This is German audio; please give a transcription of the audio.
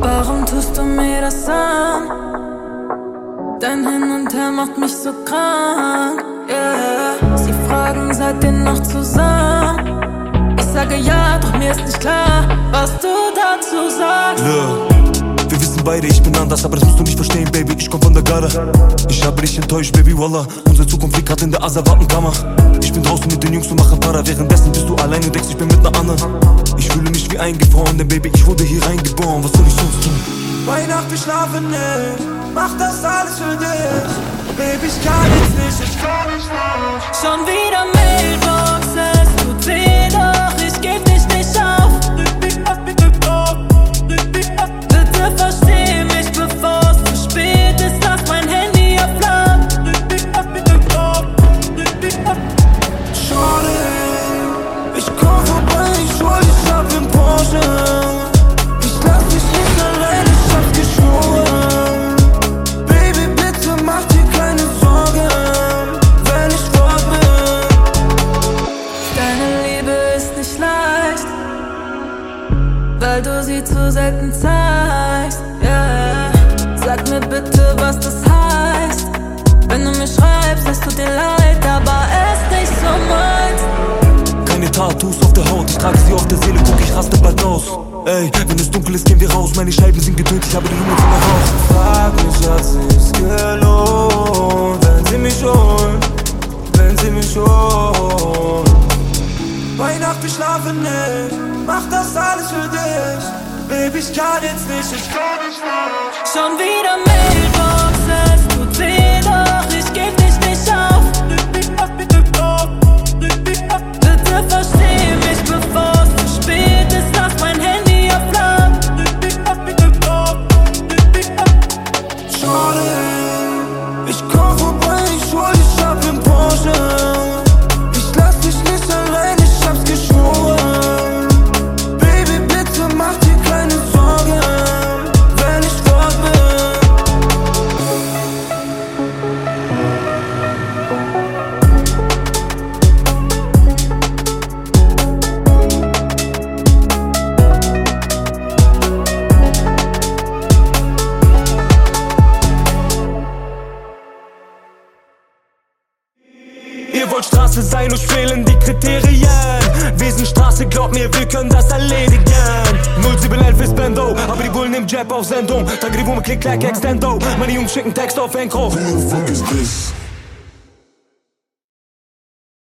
Warum tust du mir das an? Dein Hin und Her macht mich so krank. Yeah. Sie fragen, seid ihr noch zusammen? Ich sage ja, doch mir ist nicht klar, was du dazu sagst. Look, wir wissen beide, ich bin anders, aber das musst du nicht verstehen, Baby. Ich komm von der Garde. Ich habe dich enttäuscht, Baby, Wallah. Unsere Zukunft liegt grad in der Asservatenkammer. Ich bin draußen mit den Jungs und mache Para. Währenddessen bist du allein und denkst, ich bin mit ner anderen. Ich fühle mich wie eingefroren, denn Baby, ich wurde hier reingeboren. Was soll ich sonst tun? Weihnacht, wir schlafen nicht. Mach das alles für dich. Baby, ich kann jetzt nicht, ich kann nicht mehr. Schon wieder ich komm vorbei, ich hol dich ab im Porsche. Ich lass dich nicht allein, ich hab's geschworen. Baby, bitte mach dir keine Sorgen, wenn ich fort. Deine Liebe ist nicht leicht, weil du sie zu selten zeigst. Sag mir bitte, was das heißt. Wenn du mir schreibst, es tut dir leid, Keine Tattoos auf der Haut, ich trage sie auf der Seele, guck, ich raste bald aus. Ey, wenn es dunkel ist, gehen wir raus. Meine Scheiben sind getötet, ich habe die Lunge voller Rauch. Frag mich, hat sich's gelohnt, wenn sie mich holen, wenn sie mich holen. Weihnacht, wir schlafen nicht, mach das alles für dich. Baby, ich kann jetzt nicht, ich kann nicht mehr. Schon wieder Mailbox, Ihr wollt Straße sein und fehlen die Kriterien. Wir sind Straße, glaubt mir, wir können das erledigen. 0711 ist Bendo, aber die Bullen im Jab auf Sendung. Tagrivo mit Klick, Klack, Extendo. Meine Jungs schicken Text auf Encro. Who the fuck is this?